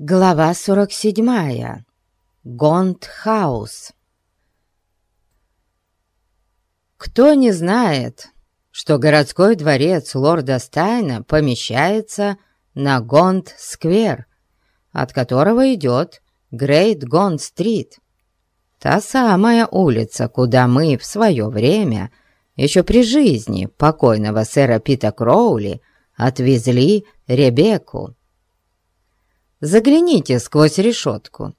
Глава 47. Гонт-Хаус. Кто не знает, что городской дворец лорда Стайна помещается на Гонт-сквер, от которого идет Грейт-Гонт-стрит, та самая улица, куда мы в свое время, еще при жизни покойного сэра Питта Кроули, отвезли Ребекку. Загляните сквозь решетку,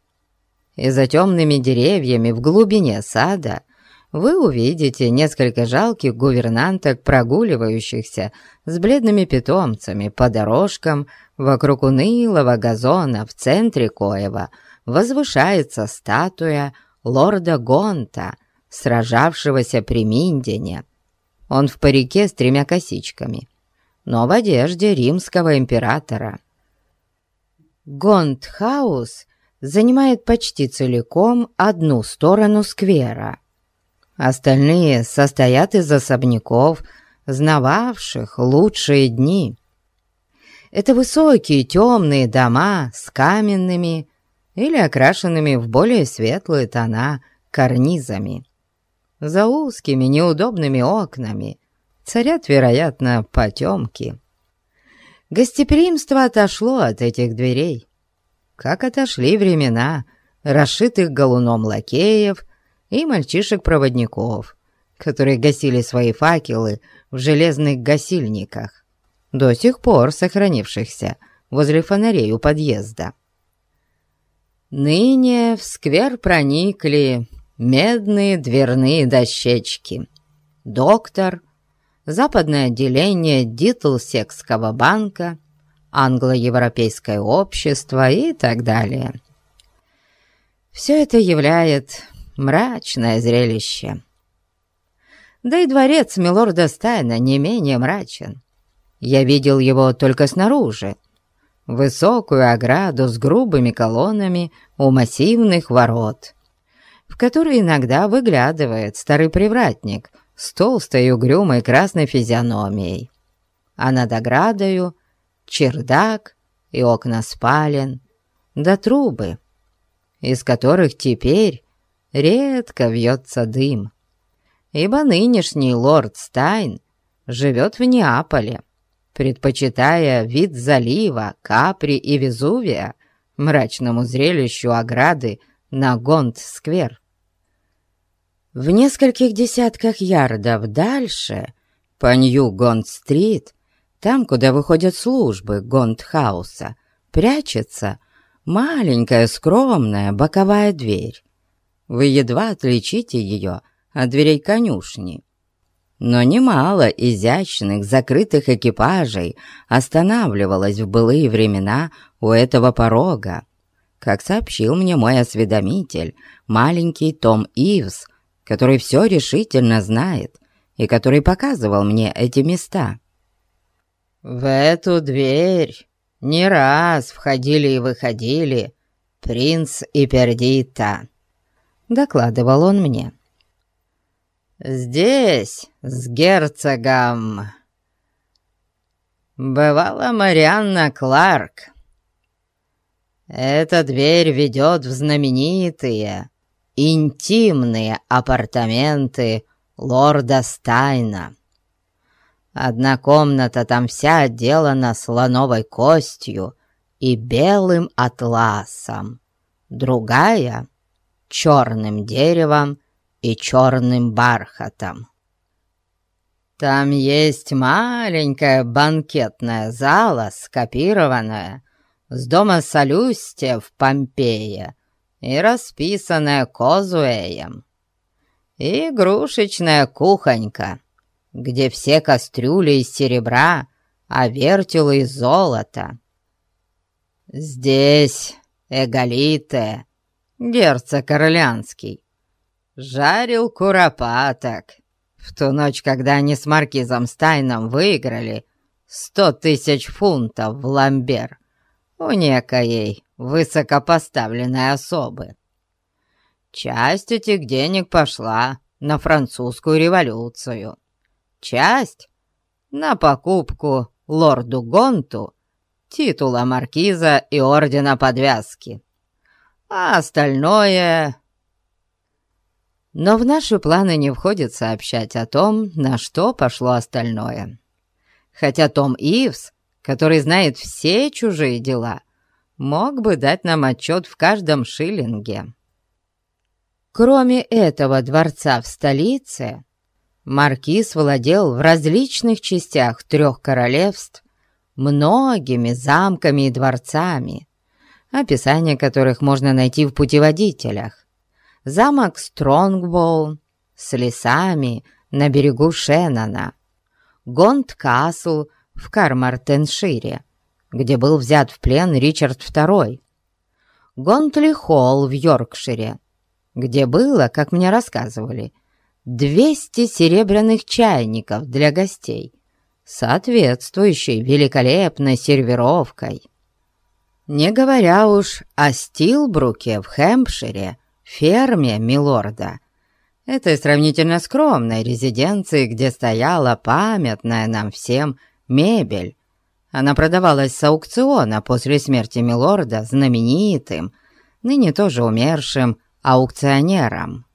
и за темными деревьями в глубине сада вы увидите несколько жалких гувернанток, прогуливающихся с бледными питомцами по дорожкам вокруг унылого газона в центре Коева. Возвышается статуя лорда Гонта, сражавшегося при Миндине. Он в парике с тремя косичками, но в одежде римского императора – Гонт-Хаус занимает почти целиком одну сторону сквера. Остальные состоят из особняков, знававших лучшие дни. Это высокие темные дома с каменными или окрашенными в более светлые тона карнизами. За узкими неудобными окнами царят, вероятно, потемки. Гостеприимство отошло от этих дверей, как отошли времена расшитых галуном лакеев и мальчишек-проводников, которые гасили свои факелы в железных гасильниках, до сих пор сохранившихся возле фонарей у подъезда. Ныне в сквер проникли медные дверные дощечки. Доктор западное отделение Дитлсекского банка, англо-европейское общество и так далее. Все это являет мрачное зрелище. Да и дворец милорда Стайна не менее мрачен. Я видел его только снаружи. Высокую ограду с грубыми колоннами у массивных ворот, в которые иногда выглядывает старый привратник с толстой угрюмой красной физиономией, а над оградою чердак и окна спален, да трубы, из которых теперь редко вьется дым, ибо нынешний лорд Стайн живет в Неаполе, предпочитая вид залива, Капри и Везувия мрачному зрелищу ограды на Гонт-сквер. В нескольких десятках ярдов дальше, по Нью-Гонт-стрит, там, куда выходят службы Гонт-Хауса, прячется маленькая скромная боковая дверь. Вы едва отличите ее от дверей конюшни. Но немало изящных закрытых экипажей останавливалось в былые времена у этого порога. Как сообщил мне мой осведомитель, маленький Том Ивс который все решительно знает и который показывал мне эти места. В эту дверь не раз входили и выходили принц и Пердита, докладывал он мне. Здесь с герцогом бывала Марианна Кларк. Эта дверь ведет в знаменитые интимные апартаменты лорда Стайна. Одна комната там вся отделана слоновой костью и белым атласом, другая — черным деревом и черным бархатом. Там есть маленькая банкетная зала, скопированная с дома Солюстия в Помпее, и расписанная козуэем, и игрушечная кухонька, где все кастрюли из серебра, а вертелы из золота. Здесь Эгалите, герцог Орлянский, жарил куропаток. В ту ночь, когда они с маркизом Стайном выиграли сто тысяч фунтов в ламбер у некоей высокопоставленной особы. Часть этих денег пошла на французскую революцию, часть — на покупку лорду Гонту титула маркиза и ордена подвязки. А остальное... Но в наши планы не входит сообщать о том, на что пошло остальное. Хотя Том Ивс, который знает все чужие дела, мог бы дать нам отчет в каждом шиллинге. Кроме этого дворца в столице, маркиз владел в различных частях трех королевств многими замками и дворцами, описание которых можно найти в путеводителях. Замок Стронгбоу с лесами на берегу Шеннона, Гонд-Касл в Кармартеншире, где был взят в плен Ричард II, Гонтли-Холл в Йоркшире, где было, как мне рассказывали, 200 серебряных чайников для гостей, соответствующей великолепной сервировкой. Не говоря уж о Стилбруке в Хэмпшире, ферме Милорда, этой сравнительно скромной резиденции, где стояла памятная нам всем мебель. Она продавалась с аукциона после смерти Милорда знаменитым, ныне тоже умершим, аукционером.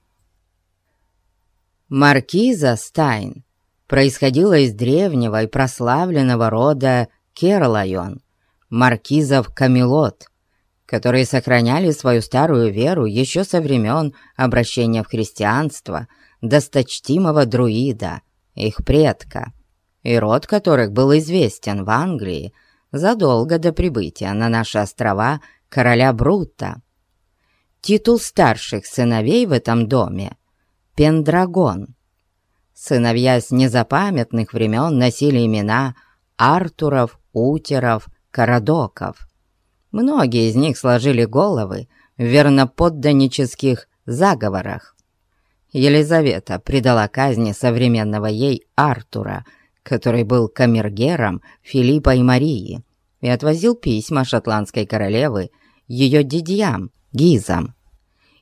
Маркиза Стайн происходила из древнего и прославленного рода Керлайон, маркизов Камелот, которые сохраняли свою старую веру еще со времен обращения в христианство досточтимого друида, их предка, и род которых был известен в Англии задолго до прибытия на наши острова короля Брута. Титул старших сыновей в этом доме — Пендрагон. Сыновья с незапамятных времен носили имена Артуров, Утеров, Карадоков. Многие из них сложили головы в верноподданнических заговорах. Елизавета предала казни современного ей Артура, который был камергером Филиппа и Марии, и отвозил письма шотландской королевы ее дядьям, Гизам.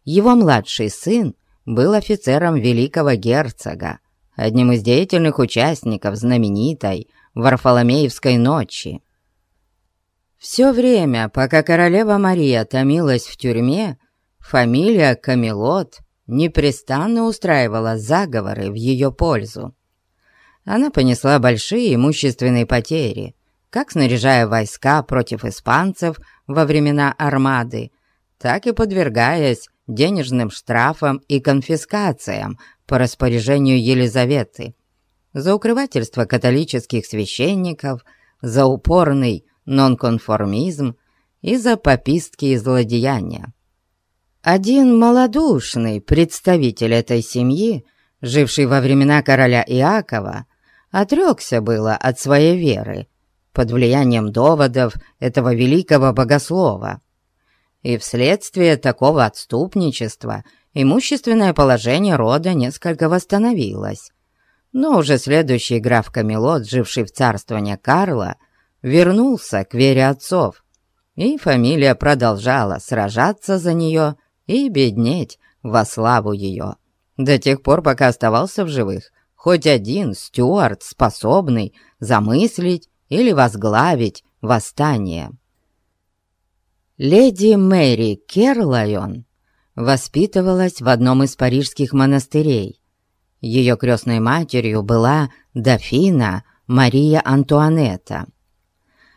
Его младший сын был офицером великого герцога, одним из деятельных участников знаменитой Варфоломеевской ночи. Все время, пока королева Мария томилась в тюрьме, фамилия Камелот непрестанно устраивала заговоры в ее пользу. Она понесла большие имущественные потери, как снаряжая войска против испанцев во времена армады, так и подвергаясь денежным штрафам и конфискациям по распоряжению Елизаветы за укрывательство католических священников, за упорный нонконформизм и за попистские злодеяния. Один малодушный представитель этой семьи, живший во времена короля Иакова, отрекся было от своей веры под влиянием доводов этого великого богослова – и вследствие такого отступничества имущественное положение рода несколько восстановилось. Но уже следующий граф Камелот, живший в царствовании Карла, вернулся к вере отцов, и фамилия продолжала сражаться за нее и беднеть во славу ее, до тех пор, пока оставался в живых хоть один стюарт, способный замыслить или возглавить восстание. Леди Мэри Керлайон воспитывалась в одном из парижских монастырей. Ее крестной матерью была дофина Мария Антуанетта.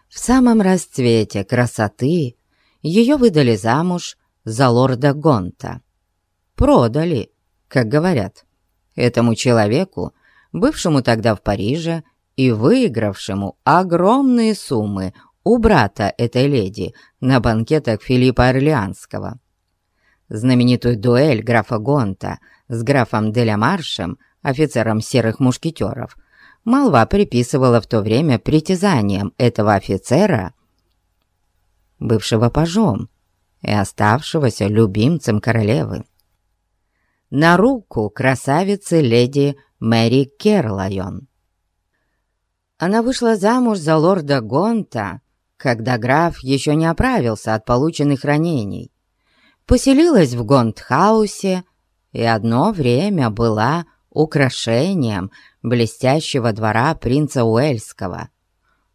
В самом расцвете красоты ее выдали замуж за лорда Гонта. Продали, как говорят, этому человеку, бывшему тогда в Париже и выигравшему огромные суммы у брата этой леди на банкетах Филиппа Орлеанского. Знаменитую дуэль графа Гонта с графом Деля Маршем, офицером серых мушкетеров, молва приписывала в то время притязаниям этого офицера, бывшего пажом и оставшегося любимцем королевы. На руку красавицы леди Мэри Керлайон. Она вышла замуж за лорда Гонта когда граф еще не оправился от полученных ранений. Поселилась в Гондхаусе и одно время была украшением блестящего двора принца Уэльского.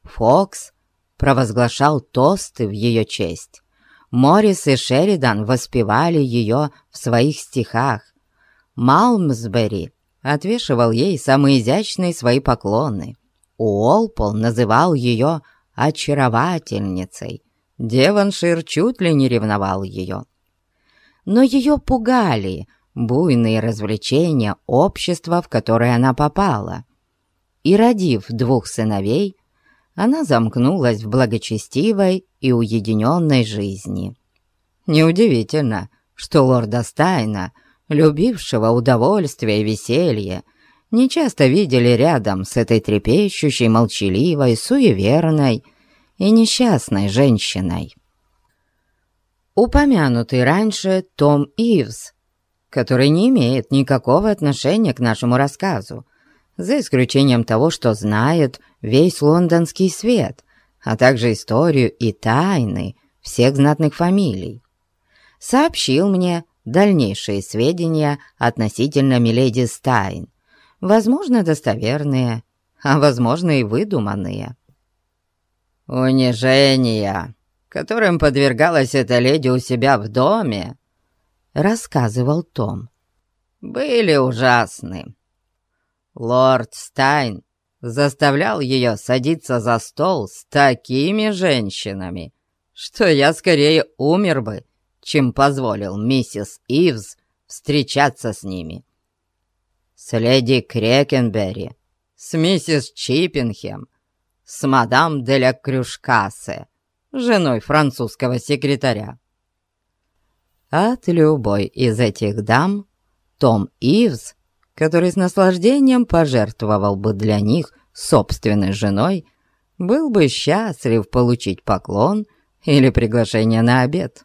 Фокс провозглашал тосты в ее честь. Моррис и Шеридан воспевали ее в своих стихах. Малмсбери отвешивал ей самые изящные свои поклоны. Уолпол называл ее очаровательницей. Деваншир чуть ли не ревновал ее. Но ее пугали буйные развлечения общества, в которое она попала. И, родив двух сыновей, она замкнулась в благочестивой и уединенной жизни. Неудивительно, что лорда Стайна, любившего удовольствие и веселье, нечасто видели рядом с этой трепещущей, молчаливой, суеверной и несчастной женщиной. Упомянутый раньше Том Ивс, который не имеет никакого отношения к нашему рассказу, за исключением того, что знает весь лондонский свет, а также историю и тайны всех знатных фамилий, сообщил мне дальнейшие сведения относительно Миледи Стайн, возможно, достоверные, а возможно и выдуманные. «Унижения, которым подвергалась эта леди у себя в доме», — рассказывал Том, — «были ужасны. Лорд Стайн заставлял ее садиться за стол с такими женщинами, что я скорее умер бы, чем позволил миссис Ивз встречаться с ними с леди Крекенберри, с миссис Чиппенхем, с мадам де ля женой французского секретаря. От любой из этих дам Том Ивз, который с наслаждением пожертвовал бы для них собственной женой, был бы счастлив получить поклон или приглашение на обед.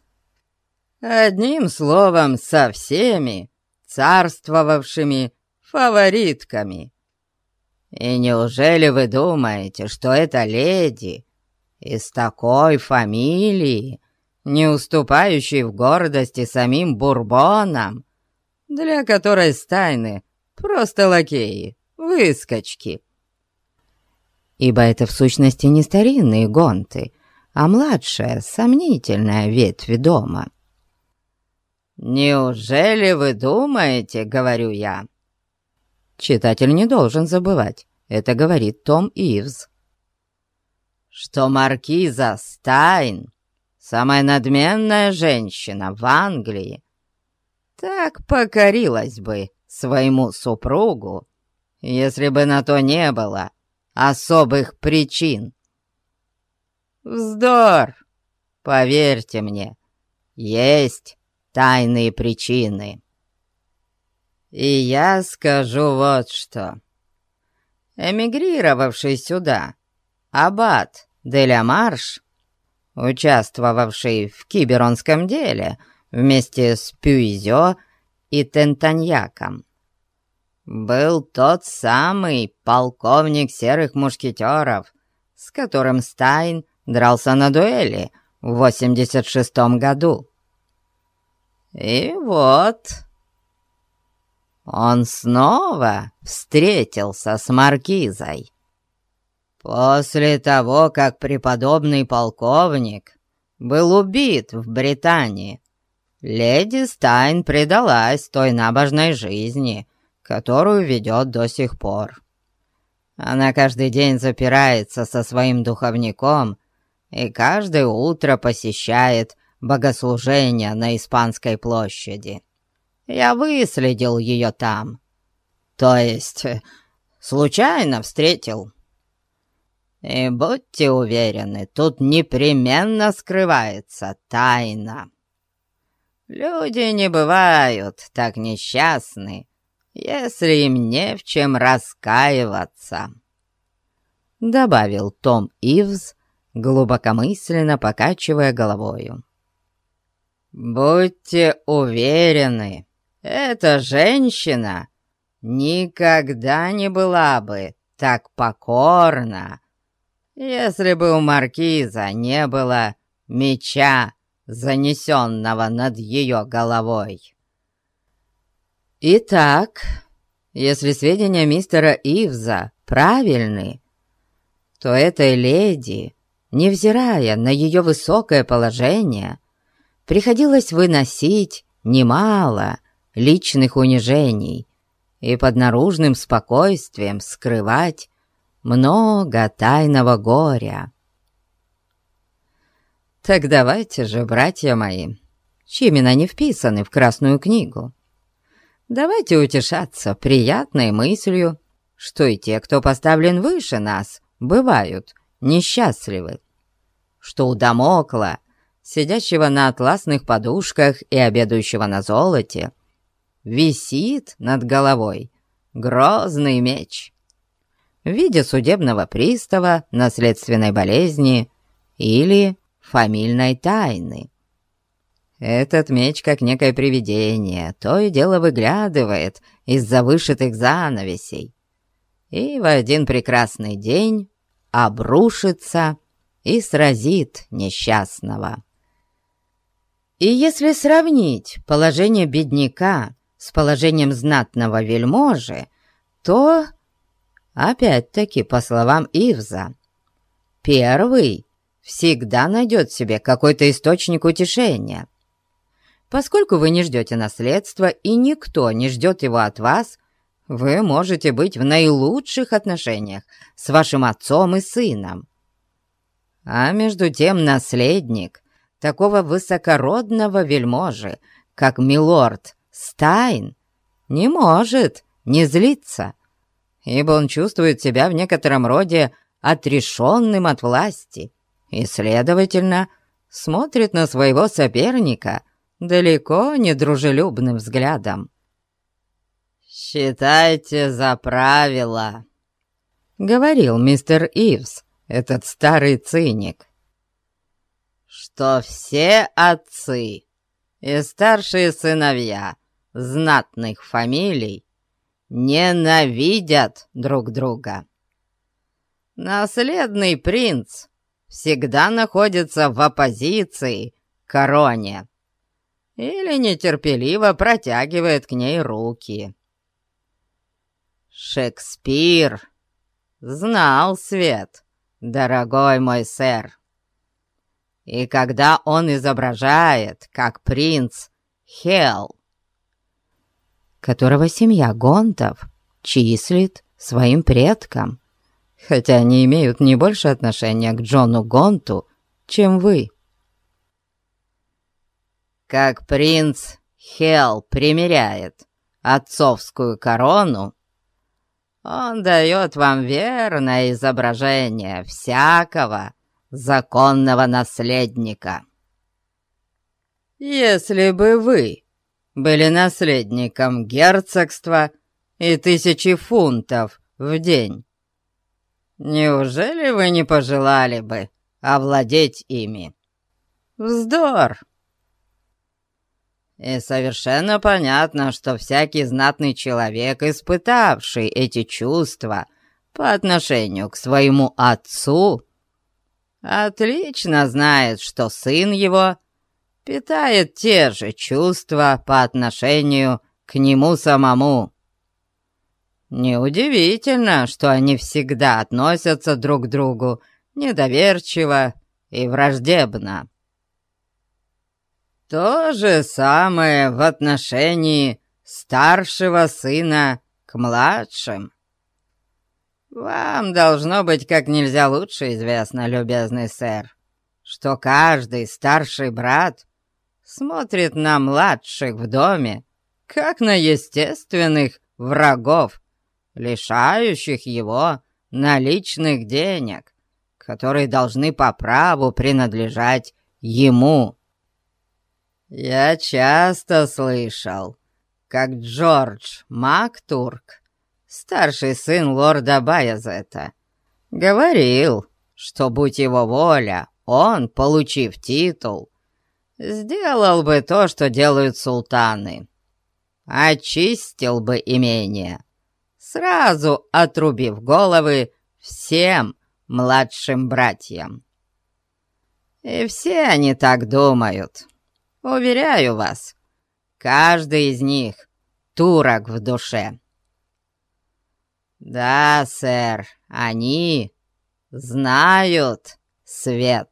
Одним словом, со всеми царствовавшими фаворитками. И неужели вы думаете, что эта леди из такой фамилии, не уступающей в гордости самим Бурбонам, для которой стайны просто лакеи, выскочки? Ибо это в сущности не старинные гонты, а младшая, сомнительная ветвь дома. «Неужели вы думаете, — говорю я, — Читатель не должен забывать, это говорит Том Ивз. Что маркиза Стайн, самая надменная женщина в Англии, так покорилась бы своему супругу, если бы на то не было особых причин. Вздор! Поверьте мне, есть тайные причины. И я скажу вот что. Эмигрировавший сюда, аббат Деля Марш, участвовавший в киберонском деле вместе с Пюизё и Тентаньяком, был тот самый полковник серых мушкетеров, с которым Стайн дрался на дуэли в 86-м году. И вот он снова встретился с маркизой. После того, как преподобный полковник был убит в Британии, леди Стайн предалась той набожной жизни, которую ведет до сих пор. Она каждый день запирается со своим духовником и каждое утро посещает богослужения на Испанской площади. Я выследил ее там. То есть, э, случайно встретил. И будьте уверены, тут непременно скрывается тайна. Люди не бывают так несчастны, если им не в чем раскаиваться. Добавил Том Ивз, глубокомысленно покачивая головою. «Будьте уверены, эта женщина никогда не была бы так покорна, если бы у маркиза не было меча, занесенного над ее головой. Итак, если сведения мистера Ивза правильны, то этой леди невзирая на ее высокое положение, приходилось выносить немало личных унижений и под наружным спокойствием скрывать много тайного горя. Так давайте же, братья мои, чьи имена не вписаны в Красную книгу, давайте утешаться приятной мыслью, что и те, кто поставлен выше нас, бывают несчастливы, что у Дамокла, сидящего на атласных подушках и обедающего на золоте, висит над головой грозный меч в виде судебного пристава, наследственной болезни или фамильной тайны. Этот меч, как некое привидение, то и дело выглядывает из-за вышитых занавесей и в один прекрасный день обрушится и сразит несчастного. И если сравнить положение бедняка с положением знатного вельможи, то, опять-таки, по словам Ивза, первый всегда найдет себе какой-то источник утешения. Поскольку вы не ждете наследства и никто не ждет его от вас, вы можете быть в наилучших отношениях с вашим отцом и сыном. А между тем наследник такого высокородного вельможи, как милорд Стайн, не может не злиться, ибо он чувствует себя в некотором роде отрешенным от власти и, следовательно, смотрит на своего соперника далеко не дружелюбным взглядом. «Считайте за правило», — говорил мистер Ивс, этот старый циник, «что все отцы и старшие сыновья знатных фамилий ненавидят друг друга. Наследный принц всегда находится в оппозиции к короне или нетерпеливо протягивает к ней руки. Шекспир знал свет, дорогой мой сэр. И когда он изображает, как принц Хелл, которого семья Гонтов числит своим предком, хотя они имеют не больше отношения к Джону Гонту, чем вы. Как принц Хелл примеряет отцовскую корону, он дает вам верное изображение всякого законного наследника. Если бы вы были наследником герцогства и тысячи фунтов в день, неужели вы не пожелали бы овладеть ими? Вздор! И совершенно понятно, что всякий знатный человек, испытавший эти чувства по отношению к своему отцу, отлично знает, что сын его питает те же чувства по отношению к нему самому. Неудивительно, что они всегда относятся друг к другу недоверчиво и враждебно. То же самое в отношении старшего сына к младшим. Вам должно быть как нельзя лучше известно, любезный сэр, что каждый старший брат смотрит на младших в доме, как на естественных врагов, лишающих его наличных денег, которые должны по праву принадлежать ему. «Я часто слышал, как Джордж Мактурк, старший сын лорда Баязета, говорил, что, будь его воля, он, получив титул, сделал бы то, что делают султаны. Очистил бы имение, сразу отрубив головы всем младшим братьям. И все они так думают». Уверяю вас, каждый из них турок в душе. Да, сэр, они знают свет.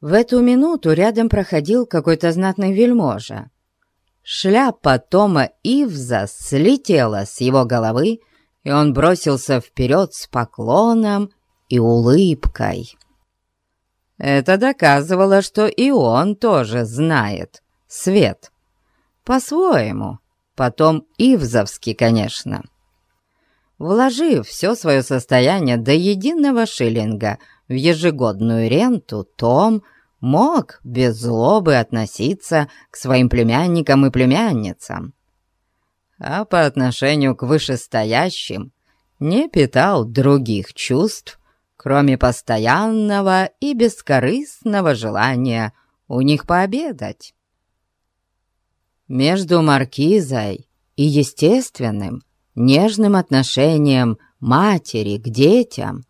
В эту минуту рядом проходил какой-то знатный вельможа. Шляпа Тома Ивза слетела с его головы, и он бросился вперед с поклоном и улыбкой. Это доказывало, что и он тоже знает свет. По-своему, потом Ивзовский, конечно. Вложив все свое состояние до единого шиллинга в ежегодную ренту, Том мог без злобы относиться к своим племянникам и племянницам. А по отношению к вышестоящим не питал других чувств, кроме постоянного и бескорыстного желания у них пообедать. Между маркизой и естественным, нежным отношением матери к детям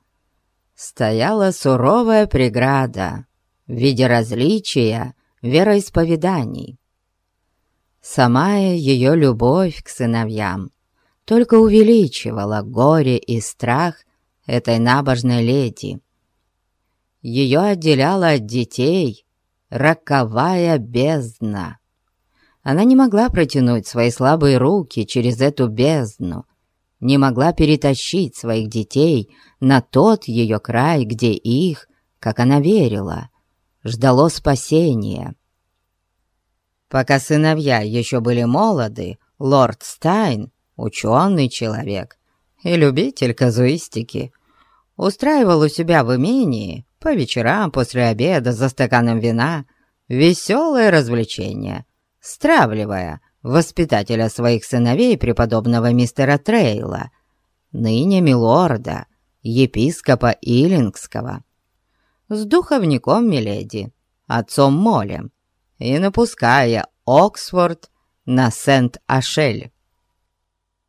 стояла суровая преграда в виде различия вероисповеданий. Самая ее любовь к сыновьям только увеличивала горе и страх этой набожной леди. Ее отделяла от детей роковая бездна. Она не могла протянуть свои слабые руки через эту бездну, не могла перетащить своих детей на тот ее край, где их, как она верила, ждало спасения. Пока сыновья еще были молоды, лорд Стайн, ученый человек и любитель казуистики, устраивал у себя в имении по вечерам после обеда за стаканом вина веселое развлечение, стравливая воспитателя своих сыновей преподобного мистера Трейла, ныне милорда, епископа Илингского, с духовником Миледи, отцом Молем, и напуская Оксфорд на Сент-Ашель.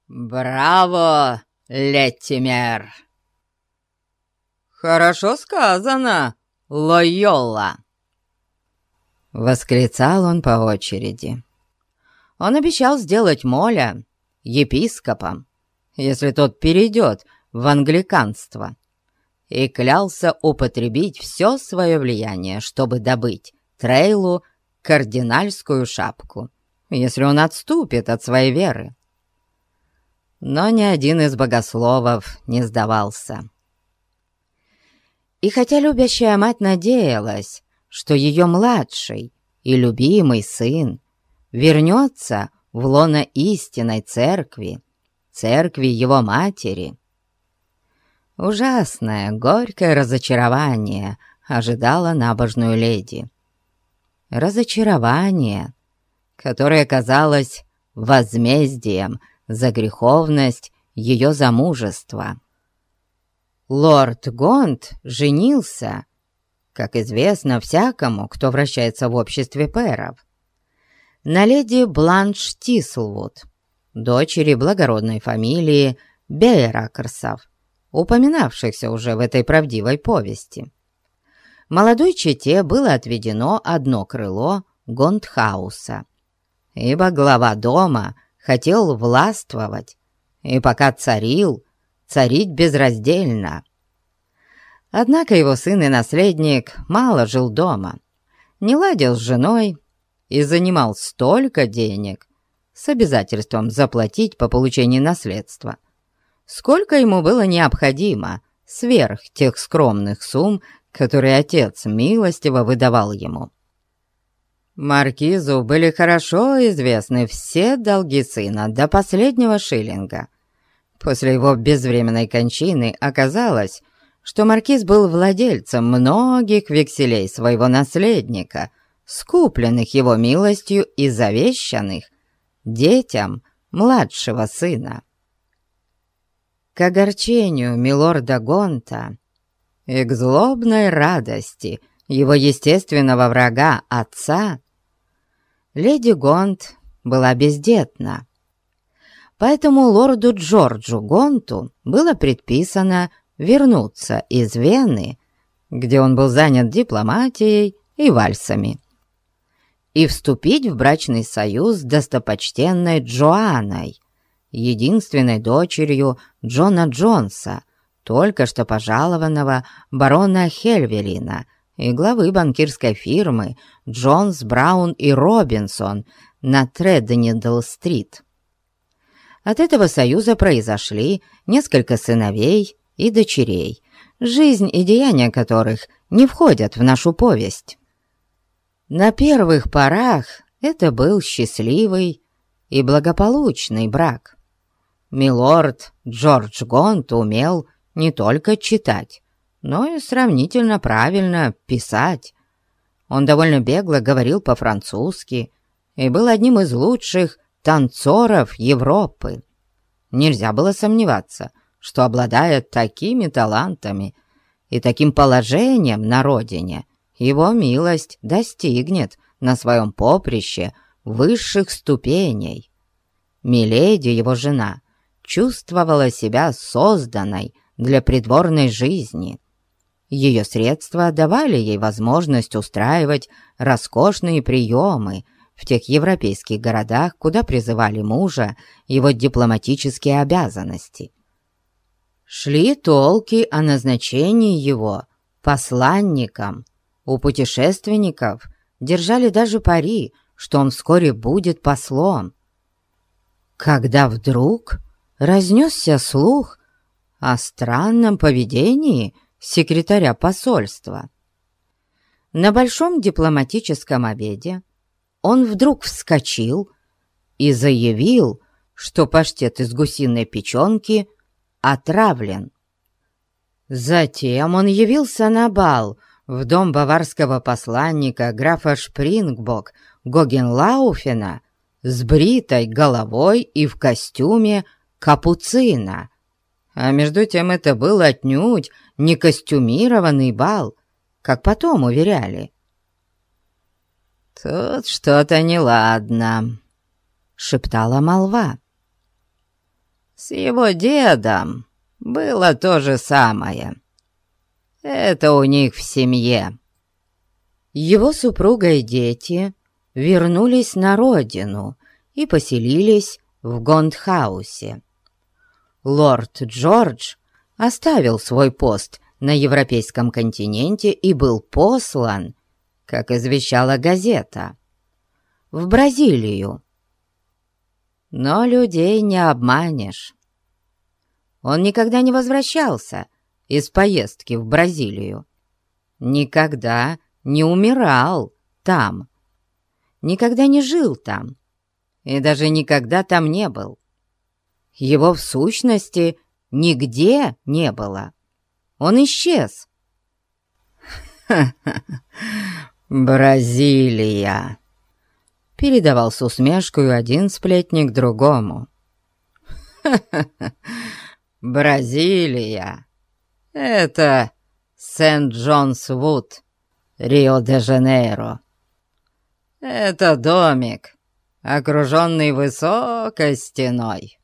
«Браво, Леттимер!» «Хорошо сказано, Лойола!» Восклицал он по очереди. Он обещал сделать Моля епископом, если тот перейдет в англиканство, и клялся употребить все свое влияние, чтобы добыть Трейлу кардинальскую шапку, если он отступит от своей веры. Но ни один из богословов не сдавался. И хотя любящая мать надеялась, что ее младший и любимый сын вернется в лоно истинной церкви, церкви его матери, ужасное, горькое разочарование ожидало набожную леди разочарование, которое казалось возмездием за греховность ее замужества. Лорд Гонт женился, как известно всякому, кто вращается в обществе пэров, на леди Бланш Тислвуд, дочери благородной фамилии Бейракерсов, упоминавшихся уже в этой правдивой повести молодой чете было отведено одно крыло Гонт-Хауса, ибо глава дома хотел властвовать и пока царил, царить безраздельно. Однако его сын и наследник мало жил дома, не ладил с женой и занимал столько денег с обязательством заплатить по получении наследства, сколько ему было необходимо сверх тех скромных сумм, который отец милостиво выдавал ему. Маркизу были хорошо известны все долги сына до последнего шиллинга. После его безвременной кончины оказалось, что маркиз был владельцем многих векселей своего наследника, скупленных его милостью и завещанных детям младшего сына. К огорчению милорда Гонта и к злобной радости его естественного врага отца, леди Гонт была бездетна. Поэтому лорду Джорджу Гонту было предписано вернуться из Вены, где он был занят дипломатией и вальсами, и вступить в брачный союз с достопочтенной Джоанной, единственной дочерью Джона Джонса, только что пожалованного барона Хельвелина и главы банкирской фирмы Джонс, Браун и Робинсон на Треднидл-стрит. От этого союза произошли несколько сыновей и дочерей, жизнь и деяния которых не входят в нашу повесть. На первых порах это был счастливый и благополучный брак. Милорд Джордж Гонт умел не только читать, но и сравнительно правильно писать. Он довольно бегло говорил по-французски и был одним из лучших танцоров Европы. Нельзя было сомневаться, что, обладая такими талантами и таким положением на родине, его милость достигнет на своем поприще высших ступеней. Миледи, его жена, чувствовала себя созданной для придворной жизни. Ее средства давали ей возможность устраивать роскошные приемы в тех европейских городах, куда призывали мужа его дипломатические обязанности. Шли толки о назначении его посланником. У путешественников держали даже пари, что он вскоре будет послом. Когда вдруг разнесся слух о странном поведении секретаря посольства. На большом дипломатическом обеде он вдруг вскочил и заявил, что паштет из гусиной печенки отравлен. Затем он явился на бал в дом баварского посланника графа Шпрингбок Гогенлауфена с бритой головой и в костюме капуцина. А между тем это был отнюдь не костюмированный бал, как потом уверяли. «Тут что-то неладно», — шептала молва. «С его дедом было то же самое. Это у них в семье». Его супруга и дети вернулись на родину и поселились в Гондхаусе. Лорд Джордж оставил свой пост на европейском континенте и был послан как извещала газета, в Бразилию. Но людей не обманешь. Он никогда не возвращался из поездки в Бразилию. Никогда не умирал там. Никогда не жил там. И даже никогда там не был. Его в сущности нигде не было. Он исчез. Ха-ха-ха! «Бразилия!» Передавал с усмешкой один сплетник другому. Бразилия! Это Сент-Джонс-Вуд, Рио-де-Жанейро. Это домик, окруженный высокой стеной.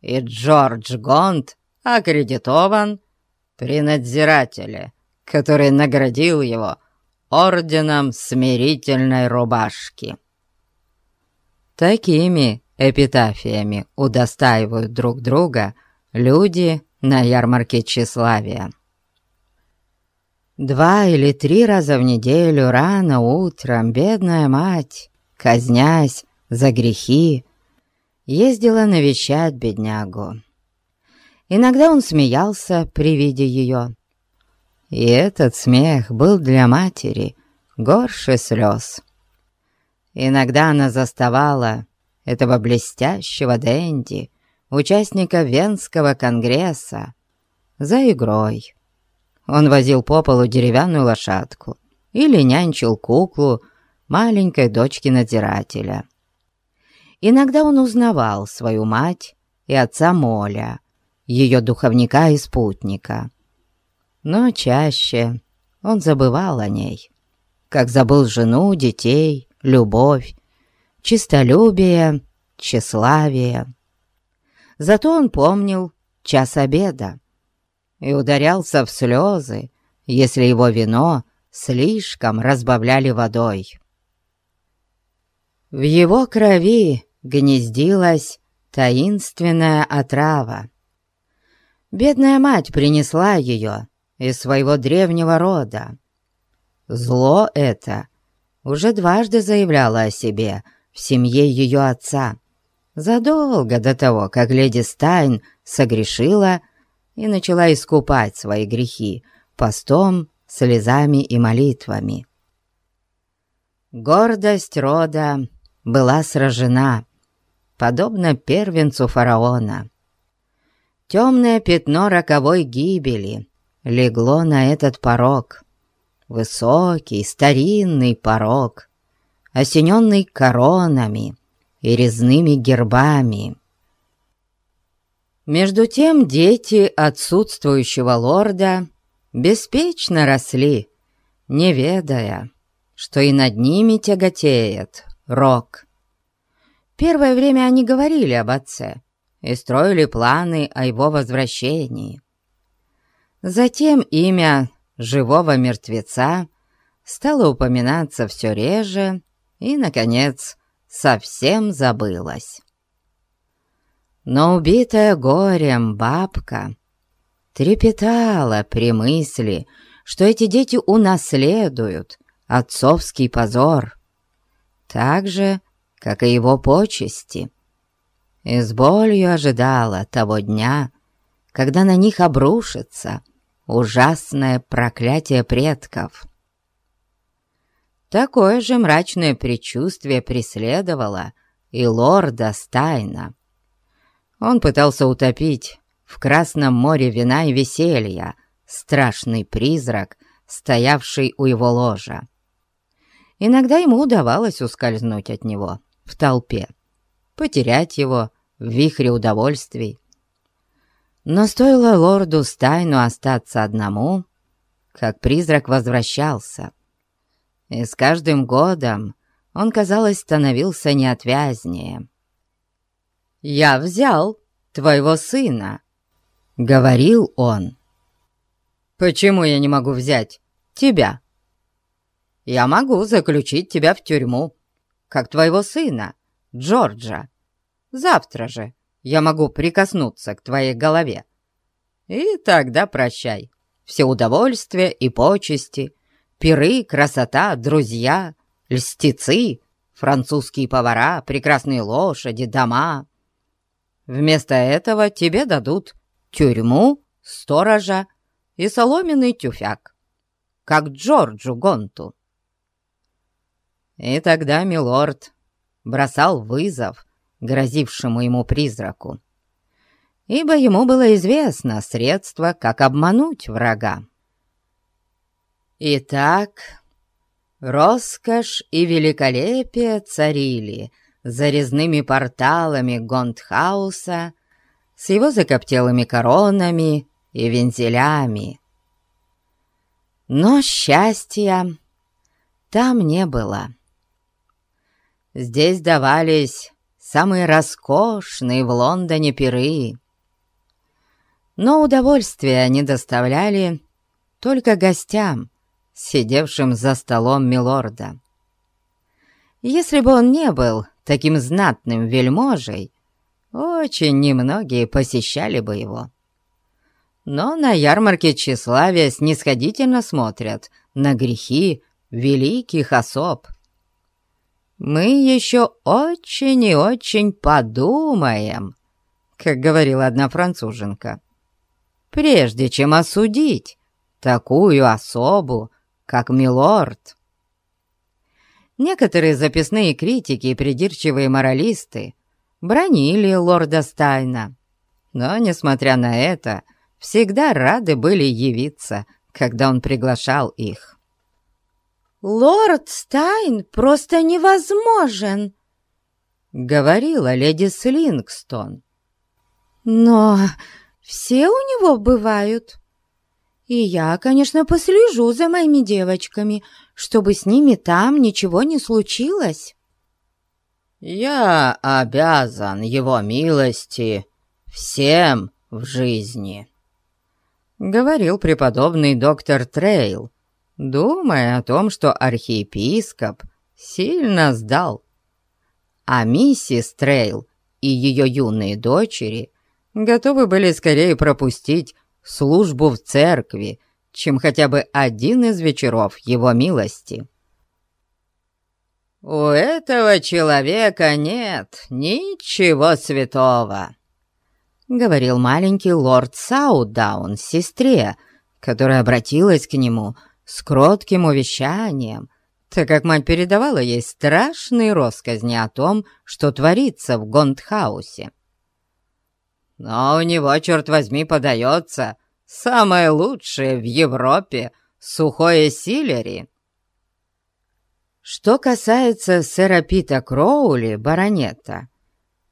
И Джордж Гонт аккредитован при надзирателе, который наградил его орденом смирительной рубашки. Такими эпитафиями удостаивают друг друга люди на ярмарке тщеславия. Два или три раза в неделю рано утром бедная мать, казнясь за грехи, ездила навещать беднягу. Иногда он смеялся при виде ее, и этот смех был для матери горше слез. Иногда она заставала этого блестящего Дэнди, участника Венского конгресса, за игрой. Он возил по полу деревянную лошадку или нянчил куклу маленькой дочки надзирателя. Иногда он узнавал свою мать и отца Моля, ее духовника и спутника но чаще он забывал о ней, как забыл жену, детей, любовь, чистолюбие, тщеславие. Зато он помнил час обеда и ударялся в слезы, если его вино слишком разбавляли водой. В его крови гнездилась таинственная отрава. Бедная мать принесла ее из своего древнего рода. Зло это уже дважды заявляло о себе в семье ее отца, задолго до того, как леди Стайн согрешила и начала искупать свои грехи постом, слезами и молитвами. Гордость рода была сражена, подобно первенцу фараона. Темное пятно роковой гибели легло на этот порог. Высокий, старинный порог, осененный коронами и резными гербами. Между тем дети отсутствующего лорда беспечно росли, не ведая, что и над ними тяготеет рок. Первое время они говорили об отце и строили планы о его возвращении. Затем имя живого мертвеца стало упоминаться все реже и, наконец, совсем забылось. Но убитая горем бабка трепетала при мысли, что эти дети унаследуют отцовский позор, так же, как и его почести, и с болью ожидала того дня, когда на них обрушится ужасное проклятие предков. Такое же мрачное предчувствие преследовало и лорда Стайна. Он пытался утопить в Красном море вина и веселья страшный призрак, стоявший у его ложа. Иногда ему удавалось ускользнуть от него в толпе, потерять его в вихре удовольствий. Но стоило лорду Стайну остаться одному, как призрак возвращался. И с каждым годом он, казалось, становился неотвязнее. «Я взял твоего сына», — говорил он. «Почему я не могу взять тебя?» «Я могу заключить тебя в тюрьму, как твоего сына, Джорджа. Завтра же я могу прикоснуться к твоей голове. И тогда прощай. Все удовольствия и почести, пиры, красота, друзья, льстецы, французские повара, прекрасные лошади, дома. Вместо этого тебе дадут тюрьму, сторожа и соломенный тюфяк, как Джорджу Гонту. И тогда милорд бросал вызов грозившему ему призраку, ибо ему было известно средство, как обмануть врага. Итак, роскошь и великолепие царили за резными порталами Гондхауса с его закоптелыми коронами и вензелями. Но счастья там не было. Здесь давались самые роскошные в Лондоне пиры. Но удовольствия они доставляли только гостям, сидевшим за столом милорда. Если бы он не был таким знатным вельможей, очень немногие посещали бы его. Но на ярмарке тщеславия снисходительно смотрят на грехи великих особ, мы еще очень и очень подумаем, как говорила одна француженка, прежде чем осудить такую особу, как милорд. Некоторые записные критики и придирчивые моралисты бронили лорда Стайна, но, несмотря на это, всегда рады были явиться, когда он приглашал их. «Лорд Стайн просто невозможен!» — говорила леди Слингстон. «Но все у него бывают. И я, конечно, послежу за моими девочками, чтобы с ними там ничего не случилось». «Я обязан его милости всем в жизни», — говорил преподобный доктор Трейл, думая о том, что архиепископ сильно сдал. А миссис Трейл и ее юные дочери готовы были скорее пропустить службу в церкви, чем хотя бы один из вечеров его милости. «У этого человека нет ничего святого», — говорил маленький лорд Саудаун сестре, которая обратилась к нему с кротким увещанием, так как мать передавала ей страшные россказни о том, что творится в Гондхаусе. «Но у него, черт возьми, подается самое лучшее в Европе сухое силери». Что касается сэра Пита Кроули, баронета,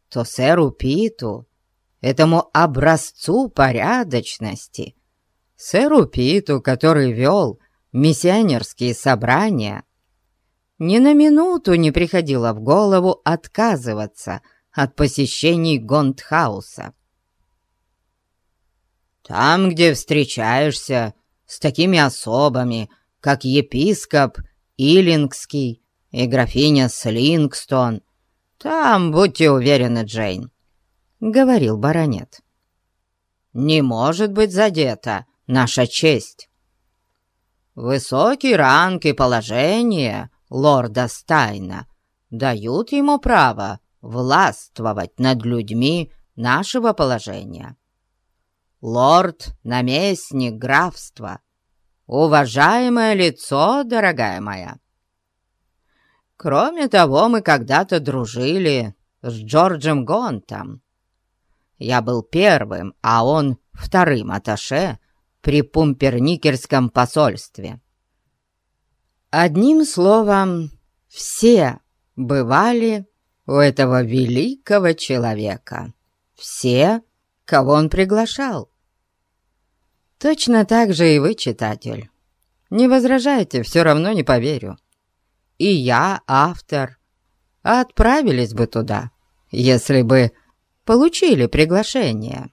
то сэру Питу, этому образцу порядочности, сэру Питу, который вел миссионерские собрания, ни на минуту не приходило в голову отказываться от посещений Гондхауса. Там, где встречаешься с такими особами, как епископ Иллингский и графиня Слингстон. Там, будьте уверены, Джейн, — говорил баронет. Не может быть задета наша честь. Высокий ранг и положение лорда Стайна дают ему право властвовать над людьми нашего положения. Лорд-наместник графства уважаемое лицо, дорогая моя. Кроме того, мы когда-то дружили с Джорджем Гонтом. Я был первым, а он вторым аташе при Пумперникерском посольстве. Одним словом, все бывали у этого великого человека. Все, кого он приглашал. Точно так же и вы, читатель. Не возражайте, все равно не поверю. И я, автор, отправились бы туда, если бы получили приглашение».